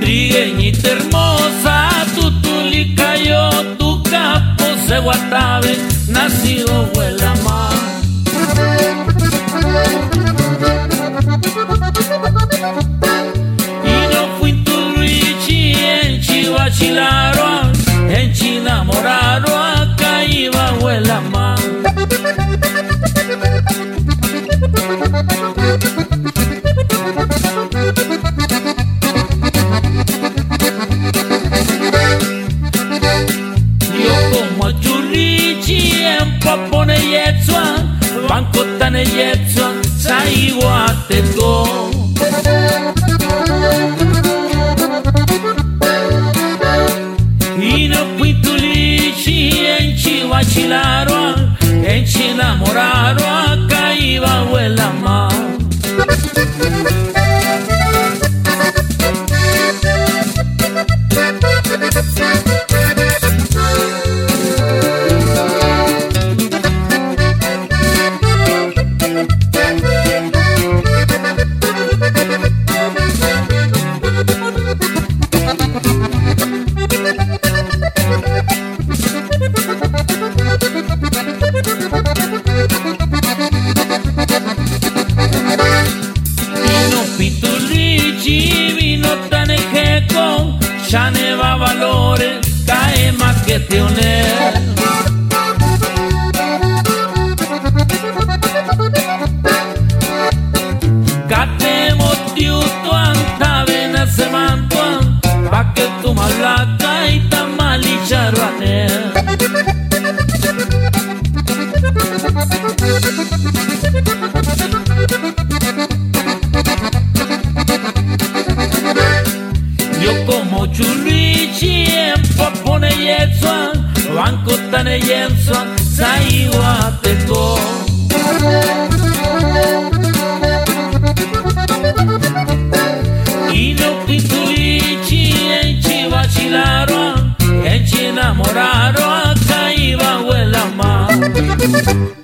Trigueñita hermosa, tu tutulica yo, tu capo se guatabe, nacido huela popo nejecua, bankota nejecua, go. Ino quintulici, enchi vacilaroa, enchi namoraroa, ya ne va valores, etzuan, bankotan egin zuan, zaiguateko. Inokitu itxi, entxi batxilaroan, entxi enamoraroan, zaiba huela ma. Zaiba huela ma.